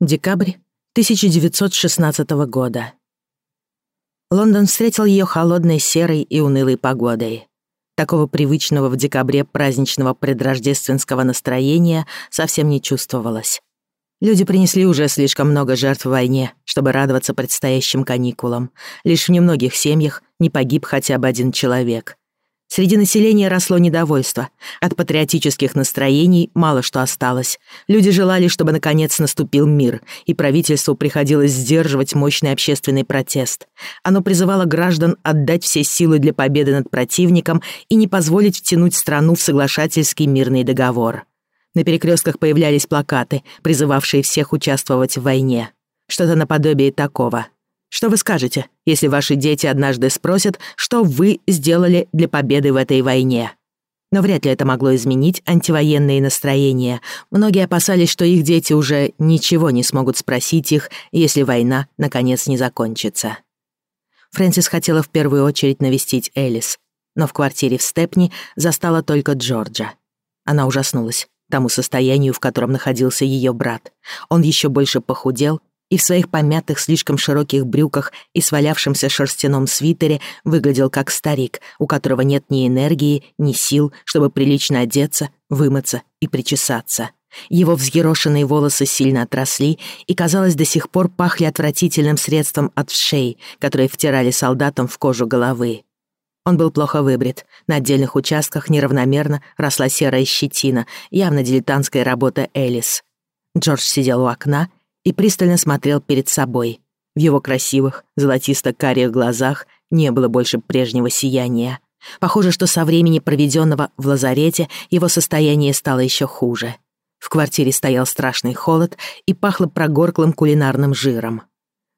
Декабрь 1916 года. Лондон встретил ее холодной, серой и унылой погодой. Такого привычного в декабре праздничного предрождественского настроения совсем не чувствовалось. Люди принесли уже слишком много жертв в войне, чтобы радоваться предстоящим каникулам. Лишь в немногих семьях не погиб хотя бы один человек. Среди населения росло недовольство. От патриотических настроений мало что осталось. Люди желали, чтобы наконец наступил мир, и правительству приходилось сдерживать мощный общественный протест. Оно призывало граждан отдать все силы для победы над противником и не позволить втянуть страну в соглашательский мирный договор. На перекрестках появлялись плакаты, призывавшие всех участвовать в войне. Что-то наподобие такого — что вы скажете, если ваши дети однажды спросят, что вы сделали для победы в этой войне? Но вряд ли это могло изменить антивоенные настроения. Многие опасались, что их дети уже ничего не смогут спросить их, если война, наконец, не закончится. Фрэнсис хотела в первую очередь навестить Элис, но в квартире в Степни застала только Джорджа. Она ужаснулась тому состоянию, в котором находился ее брат. Он еще больше похудел и в своих помятых слишком широких брюках и свалявшемся шерстяном свитере выглядел как старик, у которого нет ни энергии, ни сил, чтобы прилично одеться, вымыться и причесаться. Его взъерошенные волосы сильно отросли и, казалось, до сих пор пахли отвратительным средством от шеи, которые втирали солдатам в кожу головы. Он был плохо выбрит. На отдельных участках неравномерно росла серая щетина, явно дилетантская работа Элис. Джордж сидел у окна и пристально смотрел перед собой. В его красивых, золотисто-карих глазах не было больше прежнего сияния. Похоже, что со времени, проведенного в лазарете, его состояние стало еще хуже. В квартире стоял страшный холод и пахло прогорклым кулинарным жиром.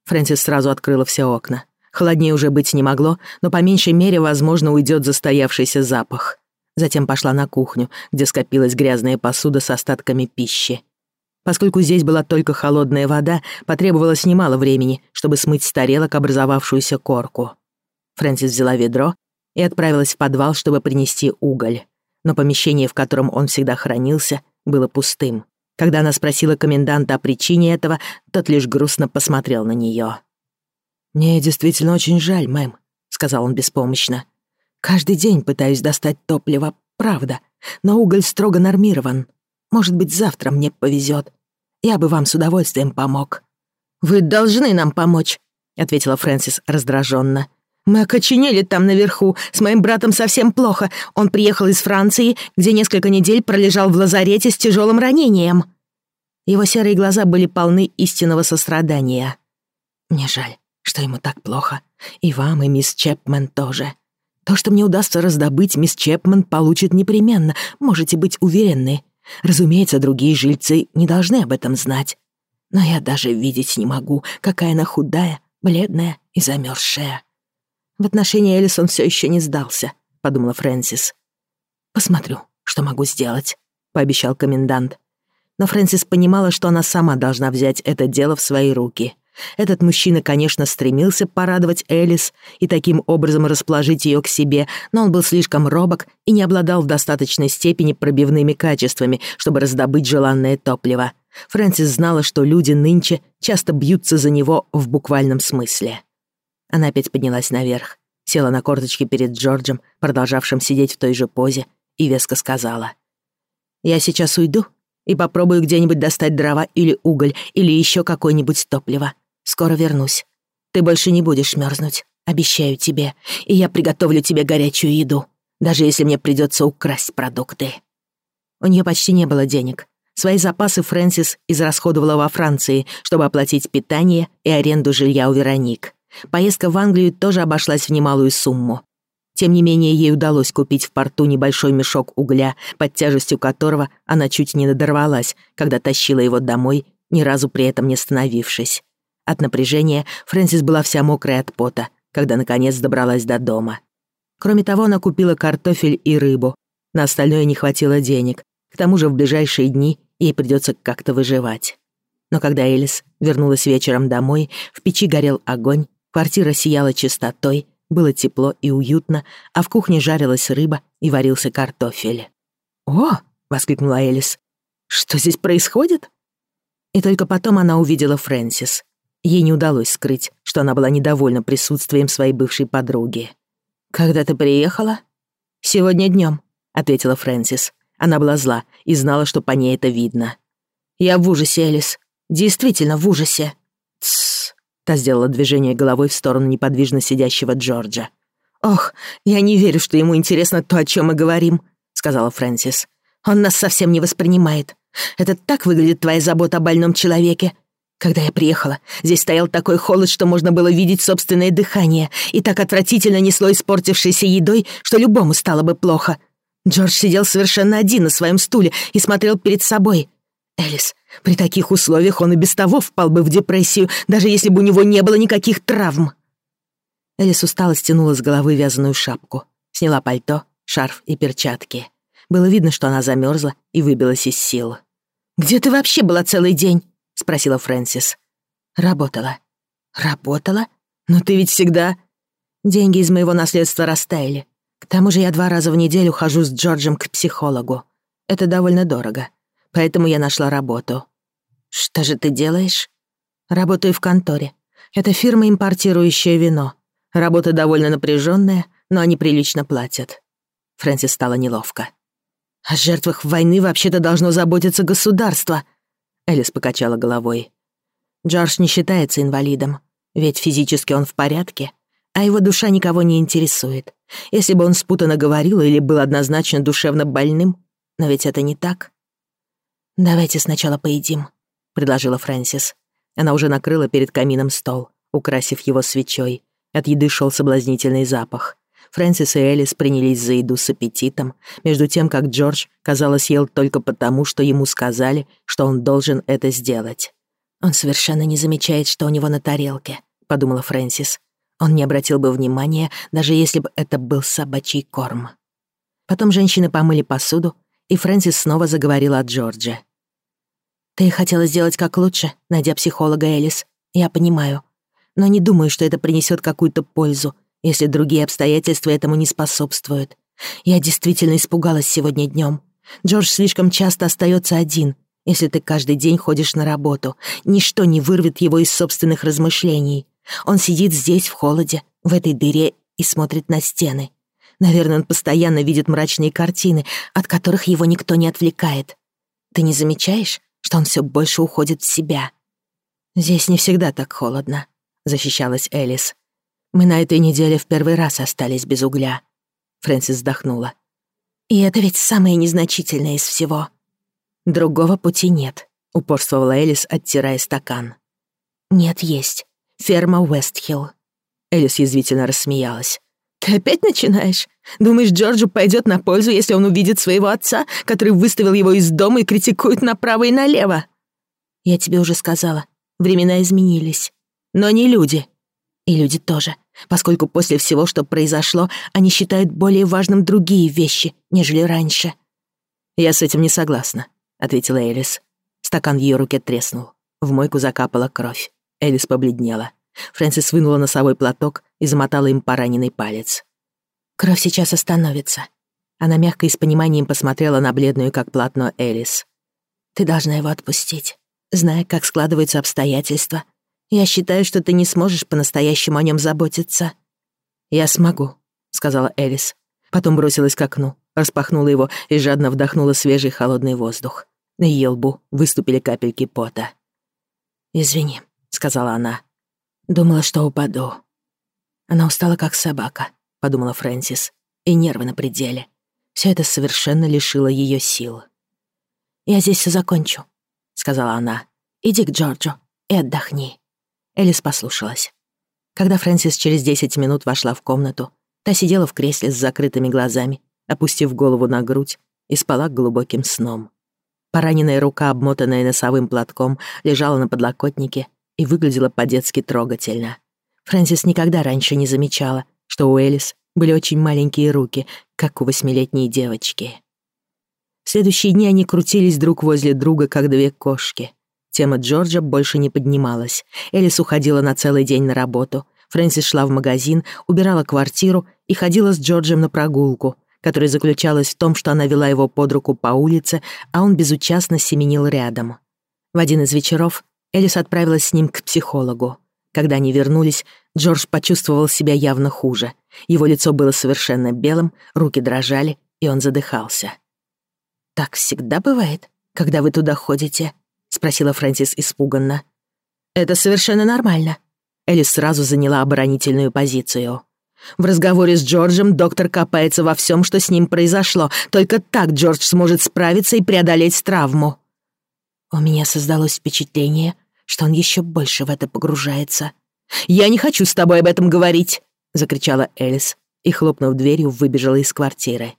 Фрэнсис сразу открыла все окна. Холоднее уже быть не могло, но по меньшей мере, возможно, уйдет застоявшийся запах. Затем пошла на кухню, где скопилась грязная посуда с остатками пищи. Поскольку здесь была только холодная вода, потребовалось немало времени, чтобы смыть с тарелок образовавшуюся корку. Фрэнсис взяла ведро и отправилась в подвал, чтобы принести уголь. Но помещение, в котором он всегда хранился, было пустым. Когда она спросила коменданта о причине этого, тот лишь грустно посмотрел на нее. «Мне действительно очень жаль, мэм», — сказал он беспомощно. «Каждый день пытаюсь достать топливо, правда, но уголь строго нормирован. Может быть, завтра мне повезет. Я бы вам с удовольствием помог». «Вы должны нам помочь», — ответила Фрэнсис раздраженно. «Мы окоченели там наверху. С моим братом совсем плохо. Он приехал из Франции, где несколько недель пролежал в лазарете с тяжелым ранением». Его серые глаза были полны истинного сострадания. «Мне жаль, что ему так плохо. И вам, и мисс Чепмен тоже. То, что мне удастся раздобыть, мисс Чепмен получит непременно, можете быть уверены. Разумеется, другие жильцы не должны об этом знать. Но я даже видеть не могу, какая она худая, бледная и замерзшая. В отношении Элисон все еще не сдался, подумала Фрэнсис. Посмотрю, что могу сделать, пообещал комендант. Но Фрэнсис понимала, что она сама должна взять это дело в свои руки. Этот мужчина, конечно, стремился порадовать Элис и таким образом расположить ее к себе, но он был слишком робок и не обладал в достаточной степени пробивными качествами, чтобы раздобыть желанное топливо. Фрэнсис знала, что люди нынче часто бьются за него в буквальном смысле. Она опять поднялась наверх, села на корточки перед Джорджем, продолжавшим сидеть в той же позе, и веско сказала. «Я сейчас уйду и попробую где-нибудь достать дрова или уголь, или еще какое-нибудь топливо. Скоро вернусь. Ты больше не будешь мёрзнуть, обещаю тебе, и я приготовлю тебе горячую еду, даже если мне придётся украсть продукты». У неё почти не было денег. Свои запасы Фрэнсис израсходовала во Франции, чтобы оплатить питание и аренду жилья у Вероник. Поездка в Англию тоже обошлась в немалую сумму. Тем не менее, ей удалось купить в порту небольшой мешок угля, под тяжестью которого она чуть не надорвалась, когда тащила его домой, ни разу при этом не остановившись. От напряжения Фрэнсис была вся мокрая от пота, когда наконец добралась до дома. Кроме того, она купила картофель и рыбу. На остальное не хватило денег. К тому же в ближайшие дни ей придется как-то выживать. Но когда Элис вернулась вечером домой, в печи горел огонь, квартира сияла чистотой, было тепло и уютно, а в кухне жарилась рыба и варился картофель. «О!» — воскликнула Элис. «Что здесь происходит?» И только потом она увидела Фрэнсис. Ей не удалось скрыть, что она была недовольна присутствием своей бывшей подруги. «Когда ты приехала?» «Сегодня днем, ответила Фрэнсис. Она была зла и знала, что по ней это видно. «Я в ужасе, Элис. Действительно в ужасе». «Тссс», — та сделала движение головой в сторону неподвижно сидящего Джорджа. «Ох, я не верю, что ему интересно то, о чем мы говорим», — сказала Фрэнсис. «Он нас совсем не воспринимает. Это так выглядит твоя забота о больном человеке. Когда я приехала, здесь стоял такой холод, что можно было видеть собственное дыхание, и так отвратительно несло испортившейся едой, что любому стало бы плохо. Джордж сидел совершенно один на своем стуле и смотрел перед собой. Элис, при таких условиях он и без того впал бы в депрессию, даже если бы у него не было никаких травм. Элис устало стянула с головы вязаную шапку, сняла пальто, шарф и перчатки. Было видно, что она замерзла и выбилась из сил. «Где ты вообще была целый день?» спросила Фрэнсис. «Работала». «Работала? Но ты ведь всегда...» «Деньги из моего наследства растаяли. К тому же я два раза в неделю хожу с Джорджем к психологу. Это довольно дорого. Поэтому я нашла работу». «Что же ты делаешь?» «Работаю в конторе. Это фирма, импортирующая вино. Работа довольно напряженная, но они прилично платят». Фрэнсис стала неловко. «О жертвах войны вообще-то должно заботиться государство», Элис покачала головой. Джордж не считается инвалидом, ведь физически он в порядке, а его душа никого не интересует. Если бы он спутанно говорил или был однозначно душевно больным, но ведь это не так. «Давайте сначала поедим», — предложила Фрэнсис. Она уже накрыла перед камином стол, украсив его свечой. От еды шел соблазнительный запах. Фрэнсис и Элис принялись за еду с аппетитом, между тем, как Джордж, казалось, ел только потому, что ему сказали, что он должен это сделать. «Он совершенно не замечает, что у него на тарелке», — подумала Фрэнсис. Он не обратил бы внимания, даже если бы это был собачий корм. Потом женщины помыли посуду, и Фрэнсис снова заговорила о Джордже. «Ты хотела сделать как лучше, найдя психолога Элис. Я понимаю. Но не думаю, что это принесет какую-то пользу если другие обстоятельства этому не способствуют. Я действительно испугалась сегодня днем. Джордж слишком часто остается один, если ты каждый день ходишь на работу. Ничто не вырвет его из собственных размышлений. Он сидит здесь в холоде, в этой дыре и смотрит на стены. Наверное, он постоянно видит мрачные картины, от которых его никто не отвлекает. Ты не замечаешь, что он все больше уходит в себя? «Здесь не всегда так холодно», — защищалась Элис. Мы на этой неделе в первый раз остались без угля. Фрэнсис вздохнула. И это ведь самое незначительное из всего. Другого пути нет, упорствовала Элис, оттирая стакан. Нет, есть. Ферма Уэстхилл. Элис язвительно рассмеялась. «Ты опять начинаешь? Думаешь, Джорджу пойдет на пользу, если он увидит своего отца, который выставил его из дома и критикует направо и налево?» «Я тебе уже сказала, времена изменились. Но не люди», и люди тоже, поскольку после всего, что произошло, они считают более важным другие вещи, нежели раньше. «Я с этим не согласна», — ответила Элис. Стакан в ее руке треснул. В мойку закапала кровь. Элис побледнела. Фрэнсис вынула носовой платок и замотала им пораненный палец. «Кровь сейчас остановится». Она мягко и с пониманием посмотрела на бледную, как платно Элис. «Ты должна его отпустить, зная, как складываются обстоятельства, я считаю, что ты не сможешь по-настоящему о нем заботиться». «Я смогу», — сказала Элис. Потом бросилась к окну, распахнула его и жадно вдохнула свежий холодный воздух. На ее лбу выступили капельки пота. «Извини», — сказала она. «Думала, что упаду». «Она устала, как собака», — подумала Фрэнсис. «И нервы на пределе. Все это совершенно лишило ее сил». «Я здесь все закончу», — сказала она. «Иди к Джорджу и отдохни». Элис послушалась. Когда Фрэнсис через 10 минут вошла в комнату, та сидела в кресле с закрытыми глазами, опустив голову на грудь и спала глубоким сном. Пораненная рука, обмотанная носовым платком, лежала на подлокотнике и выглядела по-детски трогательно. Фрэнсис никогда раньше не замечала, что у Элис были очень маленькие руки, как у восьмилетней девочки. В следующие дни они крутились друг возле друга, как две кошки — Тема Джорджа больше не поднималась. Элис уходила на целый день на работу. Фрэнсис шла в магазин, убирала квартиру и ходила с Джорджем на прогулку, которая заключалась в том, что она вела его под руку по улице, а он безучастно семенил рядом. В один из вечеров Элис отправилась с ним к психологу. Когда они вернулись, Джордж почувствовал себя явно хуже. Его лицо было совершенно белым, руки дрожали, и он задыхался. «Так всегда бывает, когда вы туда ходите?» спросила Фрэнсис испуганно. «Это совершенно нормально». Элис сразу заняла оборонительную позицию. В разговоре с Джорджем доктор копается во всем, что с ним произошло. Только так Джордж сможет справиться и преодолеть травму. У меня создалось впечатление, что он еще больше в это погружается. «Я не хочу с тобой об этом говорить!» — закричала Элис и, хлопнув дверью, выбежала из квартиры.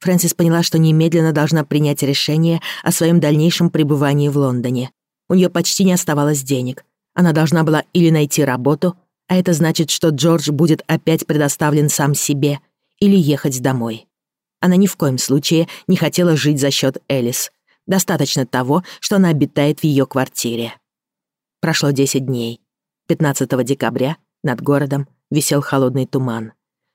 Фрэнсис поняла, что немедленно должна принять решение о своем дальнейшем пребывании в Лондоне. У нее почти не оставалось денег. Она должна была или найти работу, а это значит, что Джордж будет опять предоставлен сам себе, или ехать домой. Она ни в коем случае не хотела жить за счет Элис. Достаточно того, что она обитает в ее квартире. Прошло 10 дней. 15 декабря над городом висел холодный туман.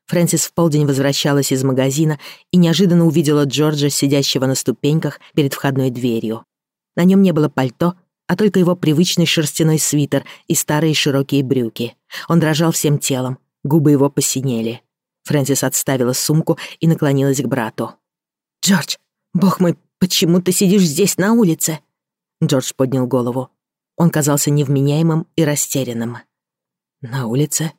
Фрэнсис в полдень возвращалась из магазина и неожиданно увидела Джорджа, сидящего на ступеньках перед входной дверью. На нем не было пальто, а только его привычный шерстяной свитер и старые широкие брюки. Он дрожал всем телом, губы его посинели. Фрэнсис отставила сумку и наклонилась к брату. «Джордж, бог мой, почему ты сидишь здесь на улице?» Джордж поднял голову. Он казался невменяемым и растерянным. «На улице?»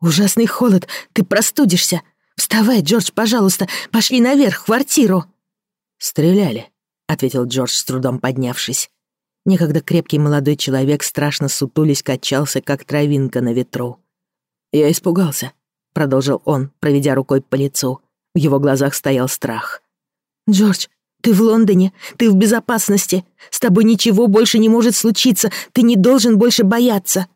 «Ужасный холод, ты простудишься! Вставай, Джордж, пожалуйста, пошли наверх, в квартиру!» «Стреляли», — ответил Джордж, с трудом поднявшись. Некогда крепкий молодой человек страшно сутулись, качался, как травинка на ветру. «Я испугался», — продолжил он, проведя рукой по лицу. В его глазах стоял страх. «Джордж, ты в Лондоне, ты в безопасности. С тобой ничего больше не может случиться, ты не должен больше бояться».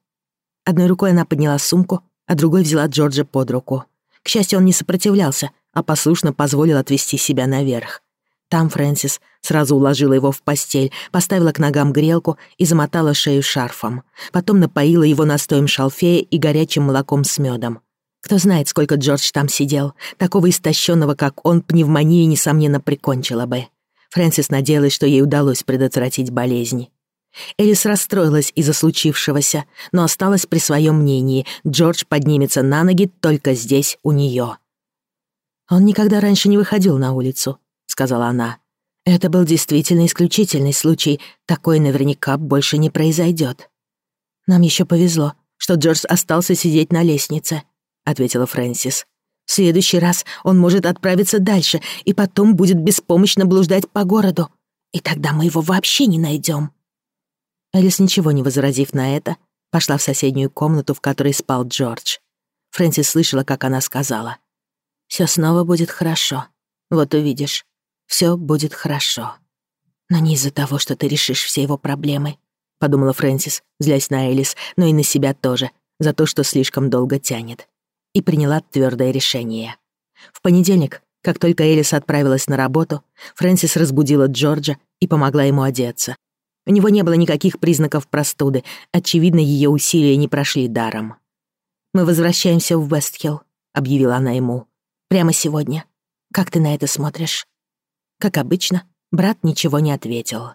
Одной рукой она подняла сумку, а другой взяла Джорджа под руку. К счастью, он не сопротивлялся, а послушно позволил отвести себя наверх. Там Фрэнсис сразу уложила его в постель, поставила к ногам грелку и замотала шею шарфом. Потом напоила его настоем шалфея и горячим молоком с медом. Кто знает, сколько Джордж там сидел. Такого истощенного, как он, пневмония, несомненно, прикончила бы. Фрэнсис надеялась, что ей удалось предотвратить болезнь. Элис расстроилась из-за случившегося, но осталась при своем мнении. Джордж поднимется на ноги только здесь, у нее. «Он никогда раньше не выходил на улицу», — сказала она. «Это был действительно исключительный случай. Такой наверняка больше не произойдет. «Нам еще повезло, что Джордж остался сидеть на лестнице», — ответила Фрэнсис. «В следующий раз он может отправиться дальше и потом будет беспомощно блуждать по городу. И тогда мы его вообще не найдем. А Элис, ничего не возразив на это, пошла в соседнюю комнату, в которой спал Джордж. Фрэнсис слышала, как она сказала. «Всё снова будет хорошо. Вот увидишь. Всё будет хорошо. Но не из-за того, что ты решишь все его проблемы», — подумала Фрэнсис, злясь на Элис, но и на себя тоже, за то, что слишком долго тянет. И приняла твёрдое решение. В понедельник, как только Элис отправилась на работу, Фрэнсис разбудила Джорджа и помогла ему одеться. У него не было никаких признаков простуды. Очевидно, ее усилия не прошли даром. «Мы возвращаемся в Вестхилл», — объявила она ему. «Прямо сегодня. Как ты на это смотришь?» Как обычно, брат ничего не ответил.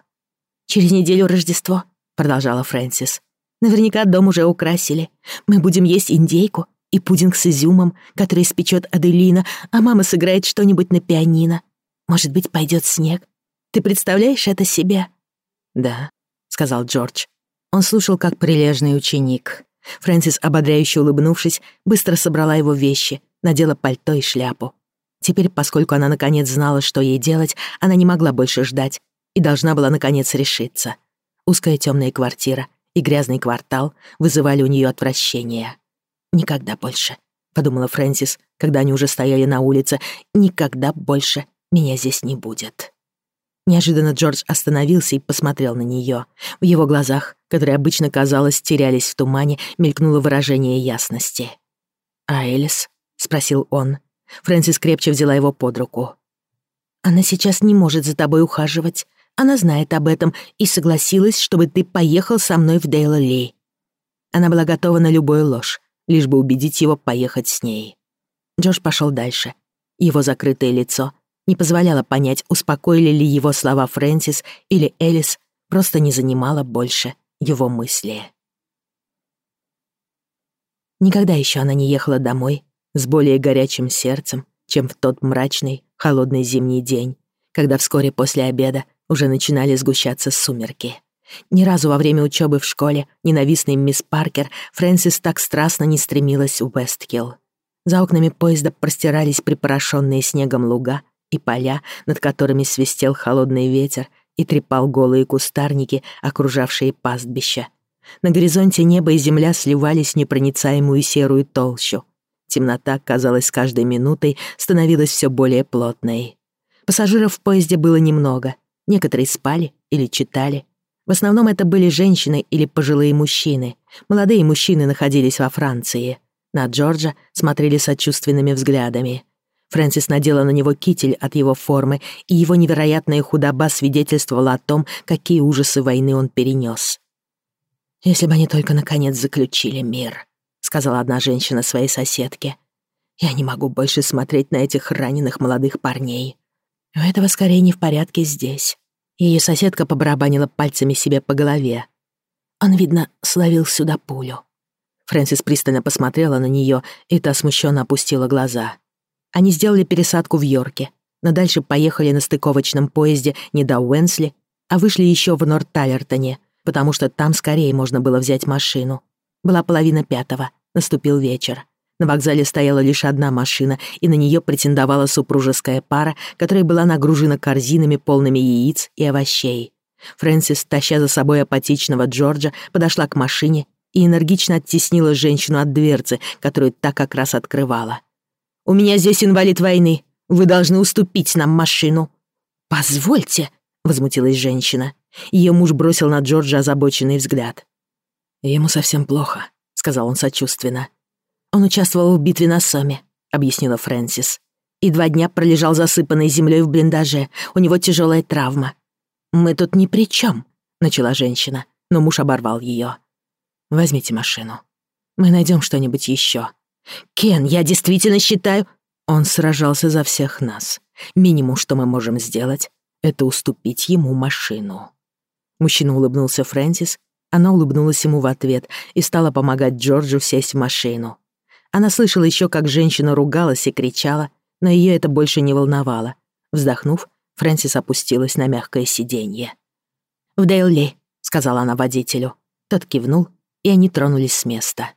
«Через неделю Рождество», — продолжала Фрэнсис. «Наверняка дом уже украсили. Мы будем есть индейку и пудинг с изюмом, который испечет Аделина, а мама сыграет что-нибудь на пианино. Может быть, пойдет снег. Ты представляешь это себе?» «Да», — сказал Джордж. Он слушал, как прилежный ученик. Фрэнсис, ободряюще улыбнувшись, быстро собрала его вещи, надела пальто и шляпу. Теперь, поскольку она наконец знала, что ей делать, она не могла больше ждать и должна была наконец решиться. Узкая темная квартира и грязный квартал вызывали у нее отвращение. «Никогда больше», — подумала Фрэнсис, когда они уже стояли на улице, «никогда больше меня здесь не будет». Неожиданно Джордж остановился и посмотрел на нее. В его глазах, которые обычно, казалось, терялись в тумане, мелькнуло выражение ясности. «А Элис?» — спросил он. Фрэнсис крепче взяла его под руку. «Она сейчас не может за тобой ухаживать. Она знает об этом и согласилась, чтобы ты поехал со мной в Дейла Ли». Она была готова на любую ложь, лишь бы убедить его поехать с ней. Джордж пошел дальше. Его закрытое лицо не позволяла понять, успокоили ли его слова Фрэнсис или Элис, просто не занимала больше его мысли. Никогда еще она не ехала домой с более горячим сердцем, чем в тот мрачный, холодный зимний день, когда вскоре после обеда уже начинали сгущаться сумерки. Ни разу во время учебы в школе ненавистный мисс Паркер Фрэнсис так страстно не стремилась в Весткилл. За окнами поезда простирались припорошенные снегом луга — и поля, над которыми свистел холодный ветер и трепал голые кустарники, окружавшие пастбища. На горизонте небо и земля сливались в непроницаемую серую толщу. Темнота, казалось, с каждой минутой становилась все более плотной. Пассажиров в поезде было немного. Некоторые спали или читали. В основном это были женщины или пожилые мужчины. Молодые мужчины находились во Франции. На Джорджа смотрели сочувственными взглядами — Фрэнсис надела на него китель от его формы, и его невероятная худоба свидетельствовала о том, какие ужасы войны он перенес. «Если бы они только наконец заключили мир», — сказала одна женщина своей соседке. «Я не могу больше смотреть на этих раненых молодых парней. У этого скорее не в порядке здесь». Ее соседка побарабанила пальцами себе по голове. Он, видно, словил сюда пулю. Фрэнсис пристально посмотрела на нее, и та смущенно опустила глаза. Они сделали пересадку в Йорке, но дальше поехали на стыковочном поезде не до Уэнсли, а вышли еще в Норт-Талертоне, потому что там скорее можно было взять машину. Была половина пятого, наступил вечер. На вокзале стояла лишь одна машина, и на нее претендовала супружеская пара, которая была нагружена корзинами, полными яиц и овощей. Фрэнсис, таща за собой апатичного Джорджа, подошла к машине и энергично оттеснила женщину от дверцы, которую та как раз открывала. У меня здесь инвалид войны. Вы должны уступить нам машину». «Позвольте», — возмутилась женщина. Ее муж бросил на Джорджа озабоченный взгляд. «Ему совсем плохо», — сказал он сочувственно. «Он участвовал в битве на Соме», — объяснила Фрэнсис. «И два дня пролежал засыпанный землей в блиндаже. У него тяжелая травма». «Мы тут ни при чем», — начала женщина, но муж оборвал ее. «Возьмите машину. Мы найдем что-нибудь еще. «Кен, я действительно считаю...» Он сражался за всех нас. Минимум, что мы можем сделать, это уступить ему машину. Мужчина улыбнулся Фрэнсис, она улыбнулась ему в ответ и стала помогать Джорджу сесть в машину. Она слышала еще, как женщина ругалась и кричала, но ее это больше не волновало. Вздохнув, Фрэнсис опустилась на мягкое сиденье. «В Дейли», — сказала она водителю. Тот кивнул, и они тронулись с места.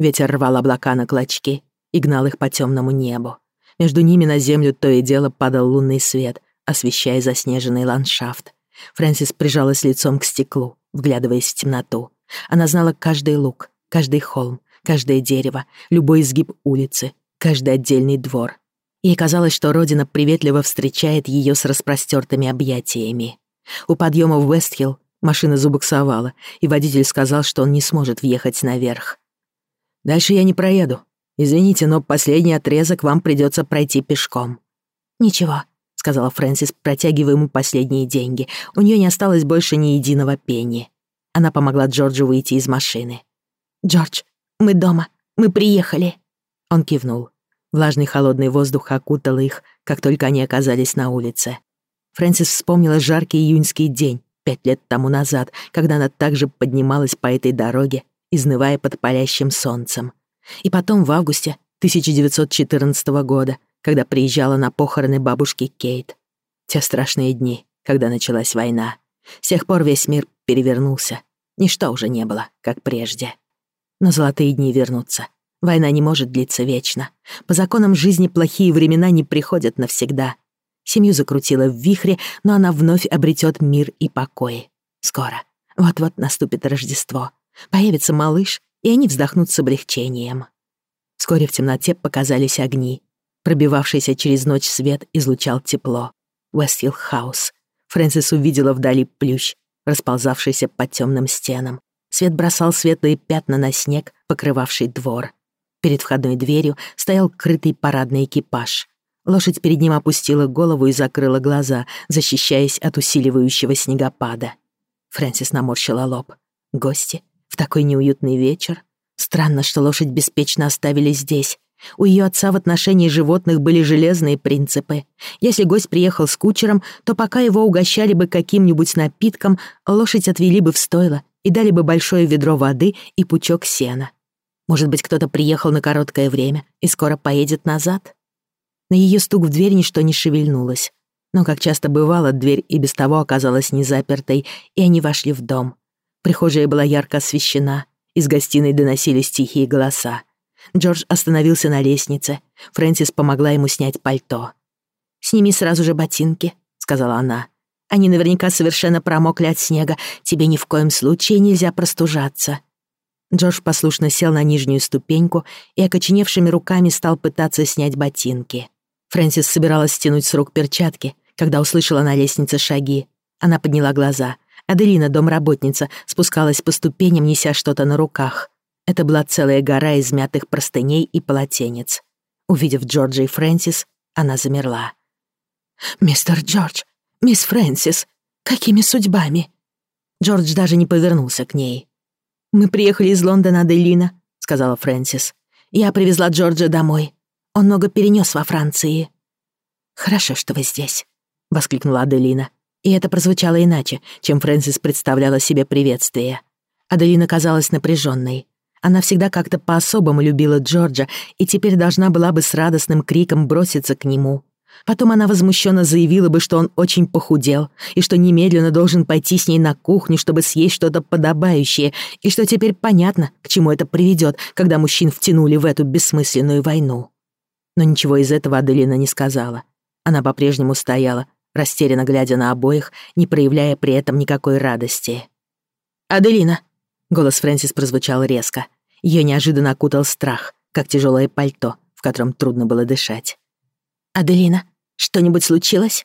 Ветер рвал облака на клочки и гнал их по темному небу. Между ними на землю то и дело падал лунный свет, освещая заснеженный ландшафт. Фрэнсис прижалась лицом к стеклу, вглядываясь в темноту. Она знала каждый луг, каждый холм, каждое дерево, любой изгиб улицы, каждый отдельный двор. Ей казалось, что родина приветливо встречает ее с распростертыми объятиями. У подъема в Вестхилл машина забуксовала, и водитель сказал, что он не сможет въехать наверх. Дальше я не проеду. Извините, но последний отрезок вам придется пройти пешком». «Ничего», — сказала Фрэнсис, протягивая ему последние деньги. У нее не осталось больше ни единого пенни. Она помогла Джорджу выйти из машины. «Джордж, мы дома. Мы приехали». Он кивнул. Влажный холодный воздух окутал их, как только они оказались на улице. Фрэнсис вспомнила жаркий июньский день пять лет тому назад, когда она также поднималась по этой дороге изнывая под палящим солнцем. И потом в августе 1914 года, когда приезжала на похороны бабушки Кейт. Те страшные дни, когда началась война. С тех пор весь мир перевернулся. Ничто уже не было, как прежде. Но золотые дни вернутся. Война не может длиться вечно. По законам жизни плохие времена не приходят навсегда. Семью закрутила в вихре, но она вновь обретет мир и покой. Скоро. Вот-вот наступит Рождество. Появится малыш, и они вздохнут с облегчением. Вскоре в темноте показались огни. Пробивавшийся через ночь свет излучал тепло. Уэстфилл Хаус. Фрэнсис увидела вдали плющ, расползавшийся по темным стенам. Свет бросал светлые пятна на снег, покрывавший двор. Перед входной дверью стоял крытый парадный экипаж. Лошадь перед ним опустила голову и закрыла глаза, защищаясь от усиливающего снегопада. Фрэнсис наморщила лоб. Гости в такой неуютный вечер странно, что лошадь беспечно оставили здесь. У ее отца в отношении животных были железные принципы. Если гость приехал с кучером, то пока его угощали бы каким-нибудь напитком, лошадь отвели бы в стойло и дали бы большое ведро воды и пучок сена. Может быть, кто-то приехал на короткое время и скоро поедет назад? На ее стук в дверь ничто не шевельнулось. Но, как часто бывало, дверь и без того оказалась незапертой, и они вошли в дом. Прихожая была ярко освещена, из гостиной доносились тихие голоса. Джордж остановился на лестнице. Фрэнсис помогла ему снять пальто. «Сними сразу же ботинки», — сказала она. «Они наверняка совершенно промокли от снега. Тебе ни в коем случае нельзя простужаться». Джордж послушно сел на нижнюю ступеньку и окоченевшими руками стал пытаться снять ботинки. Фрэнсис собиралась стянуть с рук перчатки, когда услышала на лестнице шаги. Она подняла глаза. Аделина, домработница, спускалась по ступеням, неся что-то на руках. Это была целая гора из измятых простыней и полотенец. Увидев Джорджа и Фрэнсис, она замерла. «Мистер Джордж! Мисс Фрэнсис! Какими судьбами?» Джордж даже не повернулся к ней. «Мы приехали из Лондона, Аделина», — сказала Фрэнсис. «Я привезла Джорджа домой. Он много перенес во Франции». «Хорошо, что вы здесь», — воскликнула Аделина. И это прозвучало иначе, чем Фрэнсис представляла себе приветствие. Аделина казалась напряженной. Она всегда как-то по-особому любила Джорджа и теперь должна была бы с радостным криком броситься к нему. Потом она возмущенно заявила бы, что он очень похудел, и что немедленно должен пойти с ней на кухню, чтобы съесть что-то подобающее, и что теперь понятно, к чему это приведет, когда мужчин втянули в эту бессмысленную войну. Но ничего из этого Аделина не сказала. Она по-прежнему стояла, растерянно глядя на обоих, не проявляя при этом никакой радости. «Аделина!» — голос Фрэнсис прозвучал резко. Ее неожиданно окутал страх, как тяжелое пальто, в котором трудно было дышать. «Аделина, что-нибудь случилось?»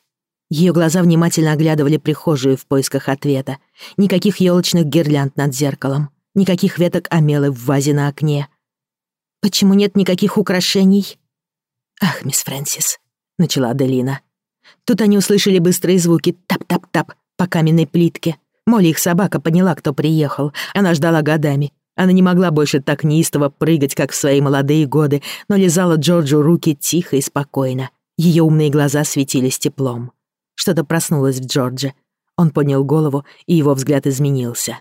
Ее глаза внимательно оглядывали прихожую в поисках ответа. Никаких елочных гирлянд над зеркалом, никаких веток омелы в вазе на окне. «Почему нет никаких украшений?» «Ах, мисс Фрэнсис», — начала Аделина. Тут они услышали быстрые звуки «тап-тап-тап» по каменной плитке. Молли их собака поняла, кто приехал. Она ждала годами. Она не могла больше так неистово прыгать, как в свои молодые годы, но лизала Джорджу руки тихо и спокойно. Ее умные глаза светились теплом. Что-то проснулось в Джордже. Он поднял голову, и его взгляд изменился.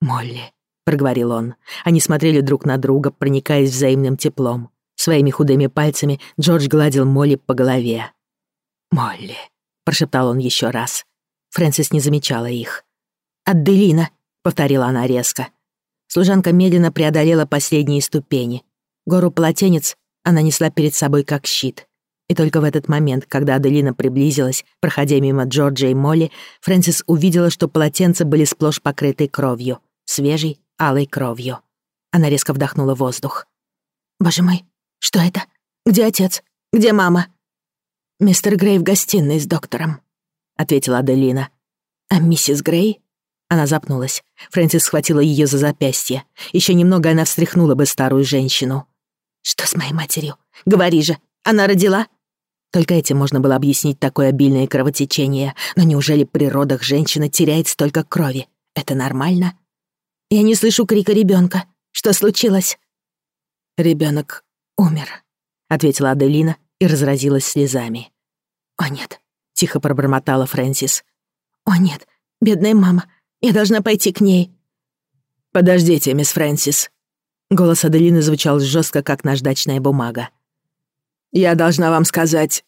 «Молли», — проговорил он. Они смотрели друг на друга, проникаясь взаимным теплом. Своими худыми пальцами Джордж гладил Молли по голове. «Молли», — прошептал он еще раз. Фрэнсис не замечала их. «Аделина», — повторила она резко. Служанка медленно преодолела последние ступени. Гору полотенец она несла перед собой как щит. И только в этот момент, когда Аделина приблизилась, проходя мимо Джорджа и Молли, Фрэнсис увидела, что полотенца были сплошь покрыты кровью. Свежей, алой кровью. Она резко вдохнула воздух. «Боже мой, что это? Где отец? Где мама?» «Мистер Грей в гостиной с доктором», — ответила Аделина. «А миссис Грей?» Она запнулась. Фрэнсис схватила ее за запястье. Еще немного она встряхнула бы старую женщину. «Что с моей матерью? Говори же, она родила?» Только этим можно было объяснить такое обильное кровотечение. Но неужели при родах женщина теряет столько крови? Это нормально? Я не слышу крика ребенка. Что случилось? Ребенок умер, ответила Аделина и разразилась слезами. «О нет», — тихо пробормотала Фрэнсис. «О нет, бедная мама, я должна пойти к ней». «Подождите, мисс Фрэнсис». Голос Аделины звучал жестко, как наждачная бумага. «Я должна вам сказать,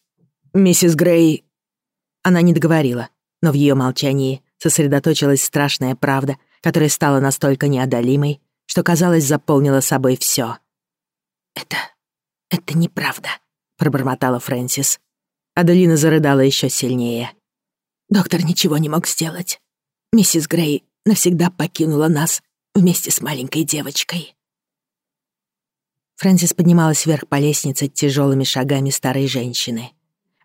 миссис Грей...» Она не договорила, но в ее молчании сосредоточилась страшная правда, которая стала настолько неодолимой, что, казалось, заполнила собой все. «Это... это неправда», пробормотала Фрэнсис. Аделина зарыдала еще сильнее. Доктор ничего не мог сделать. Миссис Грей навсегда покинула нас вместе с маленькой девочкой. Фрэнсис поднималась вверх по лестнице тяжелыми шагами старой женщины.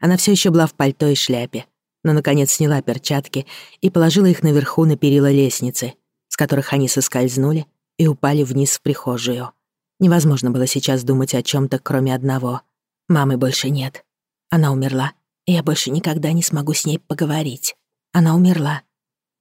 Она все еще была в пальто и шляпе, но, наконец, сняла перчатки и положила их наверху на перила лестницы, с которых они соскользнули и упали вниз в прихожую. Невозможно было сейчас думать о чем то кроме одного. Мамы больше нет. Она умерла. Я больше никогда не смогу с ней поговорить. Она умерла.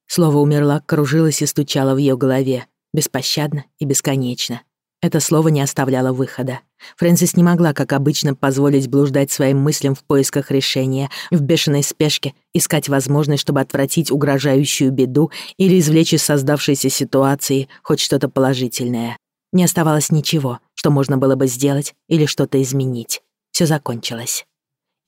Слово «умерла» кружилось и стучало в ее голове, беспощадно и бесконечно. Это слово не оставляло выхода. Фрэнсис не могла, как обычно, позволить блуждать своим мыслям в поисках решения, в бешеной спешке искать возможность, чтобы отвратить угрожающую беду или извлечь из создавшейся ситуации хоть что-то положительное. Не оставалось ничего, что можно было бы сделать или что-то изменить. Все закончилось.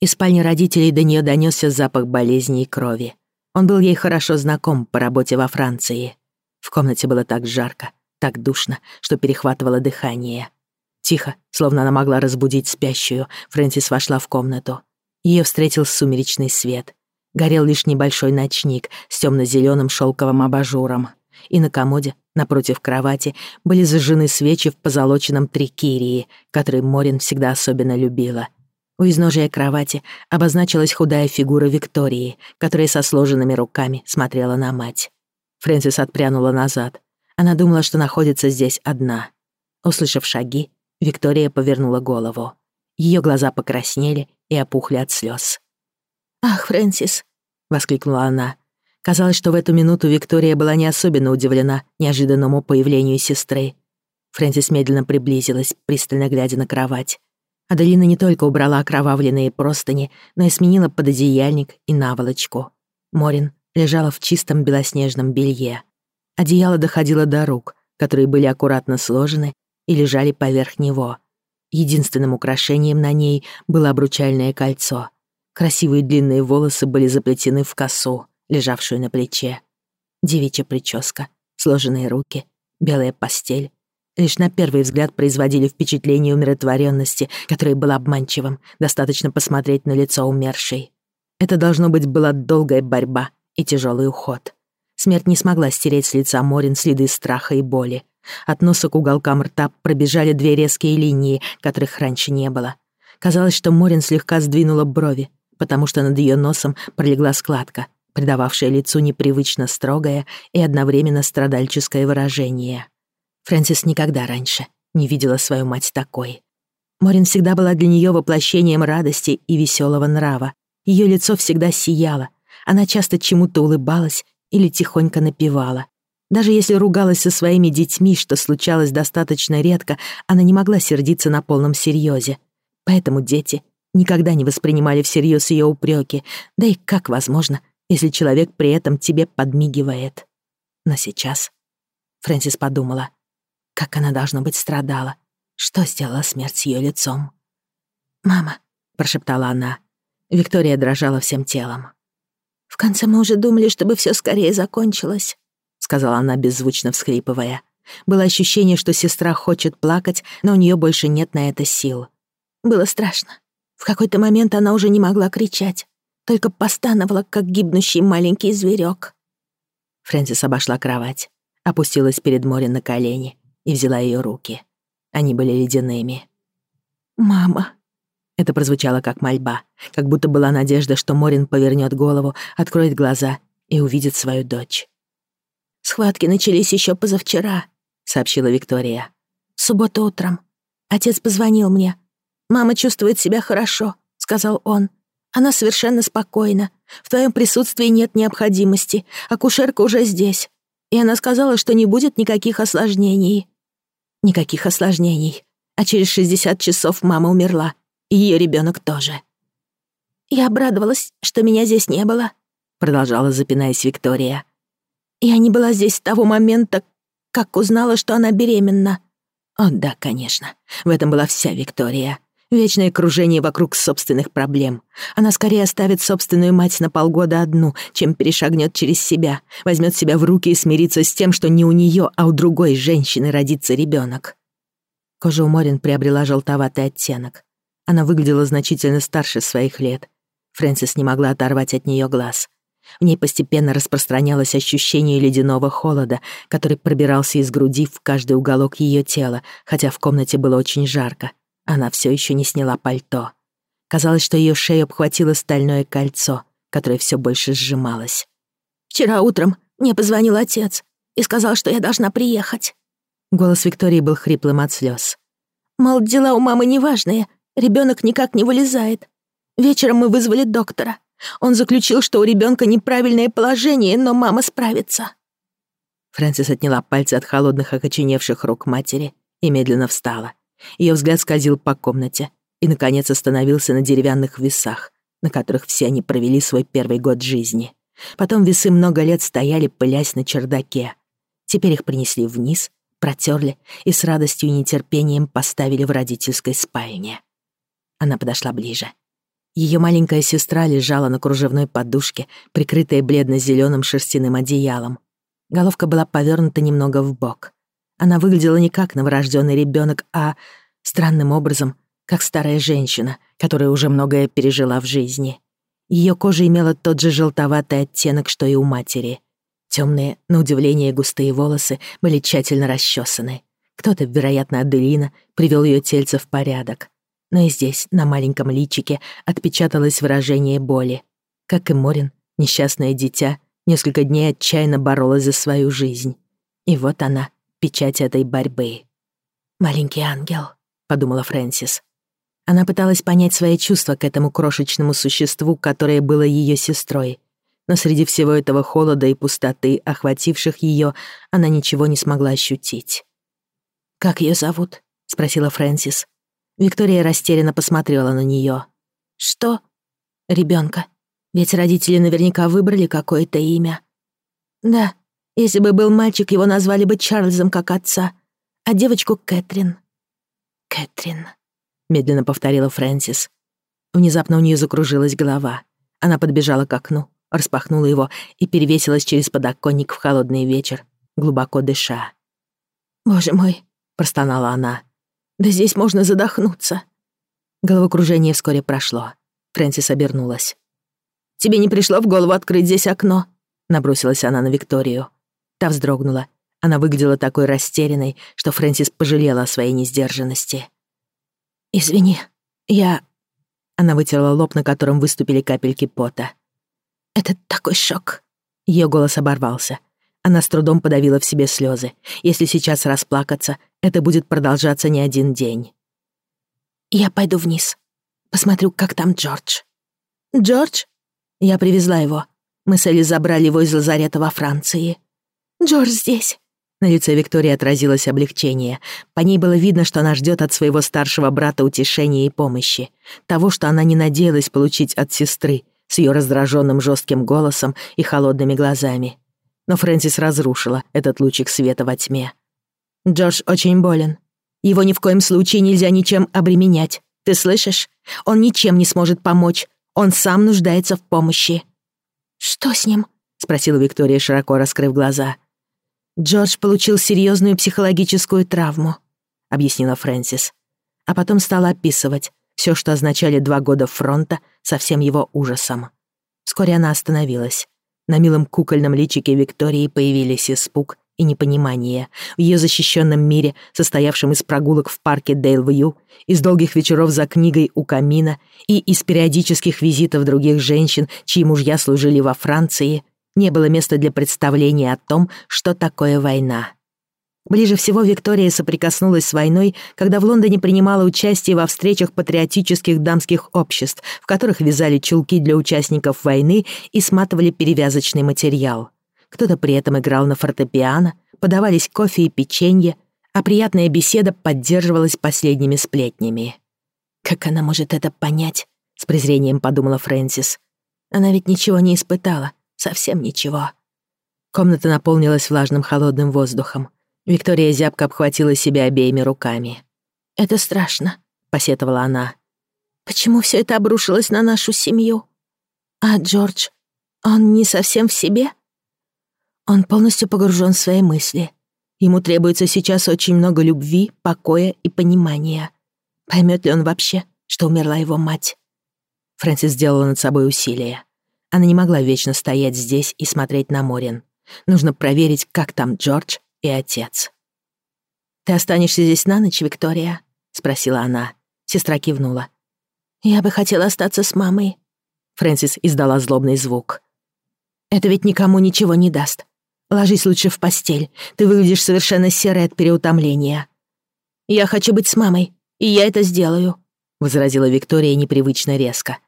Из спальни родителей до нее донесся запах болезни и крови. Он был ей хорошо знаком по работе во Франции. В комнате было так жарко, так душно, что перехватывало дыхание. Тихо, словно она могла разбудить спящую, Фрэнсис вошла в комнату. Ее встретил сумеречный свет. Горел лишь небольшой ночник с темно-зеленым шелковым абажуром и на комоде, напротив кровати, были зажжены свечи в позолоченном трикирии, который Морин всегда особенно любила. У изножия кровати обозначилась худая фигура Виктории, которая со сложенными руками смотрела на мать. Фрэнсис отпрянула назад. Она думала, что находится здесь одна. Услышав шаги, Виктория повернула голову. Ее глаза покраснели и опухли от слез. «Ах, Фрэнсис!» — воскликнула она. Казалось, что в эту минуту Виктория была не особенно удивлена неожиданному появлению сестры. Фрэнсис медленно приблизилась, пристально глядя на кровать. Аделина не только убрала окровавленные простыни, но и сменила пододеяльник и наволочку. Морин лежала в чистом белоснежном белье. Одеяло доходило до рук, которые были аккуратно сложены и лежали поверх него. Единственным украшением на ней было обручальное кольцо. Красивые длинные волосы были заплетены в косу лежавшую на плече. Девичья прическа, сложенные руки, белая постель. Лишь на первый взгляд производили впечатление умиротворенности, которое было обманчивым, достаточно посмотреть на лицо умершей. Это, должно быть, была долгая борьба и тяжелый уход. Смерть не смогла стереть с лица Морин следы страха и боли. От носа к уголкам рта пробежали две резкие линии, которых раньше не было. Казалось, что Морин слегка сдвинула брови, потому что над ее носом пролегла складка, придававшее лицу непривычно строгое и одновременно страдальческое выражение. Фрэнсис никогда раньше не видела свою мать такой. Морин всегда была для нее воплощением радости и веселого нрава. Ее лицо всегда сияло. Она часто чему-то улыбалась или тихонько напевала. Даже если ругалась со своими детьми, что случалось достаточно редко, она не могла сердиться на полном серьезе. Поэтому дети никогда не воспринимали всерьез ее упреки, да и как возможно если человек при этом тебе подмигивает. Но сейчас... Фрэнсис подумала, как она, должно быть, страдала. Что сделала смерть с ее лицом? «Мама», — прошептала она. Виктория дрожала всем телом. «В конце мы уже думали, чтобы все скорее закончилось», — сказала она, беззвучно всхрипывая. Было ощущение, что сестра хочет плакать, но у нее больше нет на это сил. Было страшно. В какой-то момент она уже не могла кричать только постановала, как гибнущий маленький зверек. Фрэнсис обошла кровать, опустилась перед Морин на колени и взяла ее руки. Они были ледяными. «Мама!» Это прозвучало как мольба, как будто была надежда, что Морин повернет голову, откроет глаза и увидит свою дочь. «Схватки начались еще позавчера», — сообщила Виктория. «В субботу утром. Отец позвонил мне. Мама чувствует себя хорошо», — сказал он. Она совершенно спокойна. В твоем присутствии нет необходимости. Акушерка уже здесь. И она сказала, что не будет никаких осложнений. Никаких осложнений. А через 60 часов мама умерла. И ее ребенок тоже. Я обрадовалась, что меня здесь не было, продолжала запинаясь Виктория. Я не была здесь с того момента, как узнала, что она беременна. О, да, конечно. В этом была вся Виктория. Вечное кружение вокруг собственных проблем. Она скорее оставит собственную мать на полгода одну, чем перешагнет через себя, возьмет себя в руки и смирится с тем, что не у нее, а у другой женщины родится ребенок. Кожа у Морин приобрела желтоватый оттенок. Она выглядела значительно старше своих лет. Фрэнсис не могла оторвать от нее глаз. В ней постепенно распространялось ощущение ледяного холода, который пробирался из груди в каждый уголок ее тела, хотя в комнате было очень жарко, она все еще не сняла пальто. Казалось, что ее шею обхватило стальное кольцо, которое все больше сжималось. «Вчера утром мне позвонил отец и сказал, что я должна приехать». Голос Виктории был хриплым от слез. «Мол, дела у мамы неважные, ребенок никак не вылезает. Вечером мы вызвали доктора. Он заключил, что у ребенка неправильное положение, но мама справится». Фрэнсис отняла пальцы от холодных окоченевших рук матери и медленно встала. Ее взгляд скользил по комнате и, наконец, остановился на деревянных весах, на которых все они провели свой первый год жизни. Потом весы много лет стояли, пылясь на чердаке. Теперь их принесли вниз, протерли и с радостью и нетерпением поставили в родительской спальне. Она подошла ближе. Ее маленькая сестра лежала на кружевной подушке, прикрытая бледно зеленым шерстяным одеялом. Головка была повернута немного в бок. Она выглядела не как новорожденный ребенок, а странным образом, как старая женщина, которая уже многое пережила в жизни. Ее кожа имела тот же желтоватый оттенок, что и у матери. Темные, на удивление густые волосы были тщательно расчесаны. Кто-то, вероятно, Аделина, привел ее тельце в порядок. Но и здесь, на маленьком личике, отпечаталось выражение боли. Как и Морин, несчастное дитя, несколько дней отчаянно боролась за свою жизнь. И вот она, печать этой борьбы. «Маленький ангел», — подумала Фрэнсис. Она пыталась понять свои чувства к этому крошечному существу, которое было ее сестрой. Но среди всего этого холода и пустоты, охвативших ее, она ничего не смогла ощутить. «Как ее зовут?» — спросила Фрэнсис. Виктория растерянно посмотрела на нее. «Что?» «Ребенка. Ведь родители наверняка выбрали какое-то имя». «Да, если бы был мальчик, его назвали бы Чарльзом как отца, а девочку — Кэтрин. «Кэтрин», — медленно повторила Фрэнсис. Внезапно у нее закружилась голова. Она подбежала к окну, распахнула его и перевесилась через подоконник в холодный вечер, глубоко дыша. «Боже мой!» — простонала она. «Да здесь можно задохнуться!» Головокружение вскоре прошло. Фрэнсис обернулась. «Тебе не пришло в голову открыть здесь окно?» — набросилась она на Викторию. Та вздрогнула. Она выглядела такой растерянной, что Фрэнсис пожалела о своей несдержанности. «Извини, я...» Она вытерла лоб, на котором выступили капельки пота. «Это такой шок!» Ее голос оборвался. Она с трудом подавила в себе слезы. Если сейчас расплакаться, это будет продолжаться не один день. «Я пойду вниз. Посмотрю, как там Джордж». «Джордж?» Я привезла его. Мы с Элли забрали его из лазарета во Франции. Джордж здесь!» На лице Виктории отразилось облегчение. По ней было видно, что она ждет от своего старшего брата утешения и помощи. Того, что она не надеялась получить от сестры, с ее раздраженным жестким голосом и холодными глазами. Но Фрэнсис разрушила этот лучик света во тьме. «Джордж очень болен. Его ни в коем случае нельзя ничем обременять. Ты слышишь? Он ничем не сможет помочь. Он сам нуждается в помощи». «Что с ним?» — спросила Виктория, широко раскрыв глаза. «Джордж» Джордж получил серьезную психологическую травму, объяснила Фрэнсис, а потом стала описывать все, что означали два года фронта со всем его ужасом. Вскоре она остановилась. На милом кукольном личике Виктории появились испуг и непонимание. В ее защищенном мире, состоявшем из прогулок в парке Дейлвью, из долгих вечеров за книгой у камина и из периодических визитов других женщин, чьи мужья служили во Франции, не было места для представления о том, что такое война. Ближе всего Виктория соприкоснулась с войной, когда в Лондоне принимала участие во встречах патриотических дамских обществ, в которых вязали чулки для участников войны и сматывали перевязочный материал. Кто-то при этом играл на фортепиано, подавались кофе и печенье, а приятная беседа поддерживалась последними сплетнями. «Как она может это понять?» — с презрением подумала Фрэнсис. «Она ведь ничего не испытала, Совсем ничего. Комната наполнилась влажным холодным воздухом. Виктория зябко обхватила себя обеими руками. «Это страшно», — посетовала она. «Почему все это обрушилось на нашу семью? А Джордж, он не совсем в себе?» Он полностью погружен в свои мысли. Ему требуется сейчас очень много любви, покоя и понимания. Поймет ли он вообще, что умерла его мать? Фрэнсис сделала над собой усилие. Она не могла вечно стоять здесь и смотреть на Морин. Нужно проверить, как там Джордж и отец. «Ты останешься здесь на ночь, Виктория?» — спросила она. Сестра кивнула. «Я бы хотела остаться с мамой». Фрэнсис издала злобный звук. «Это ведь никому ничего не даст. Ложись лучше в постель. Ты выглядишь совершенно серой от переутомления». «Я хочу быть с мамой, и я это сделаю», — возразила Виктория непривычно резко.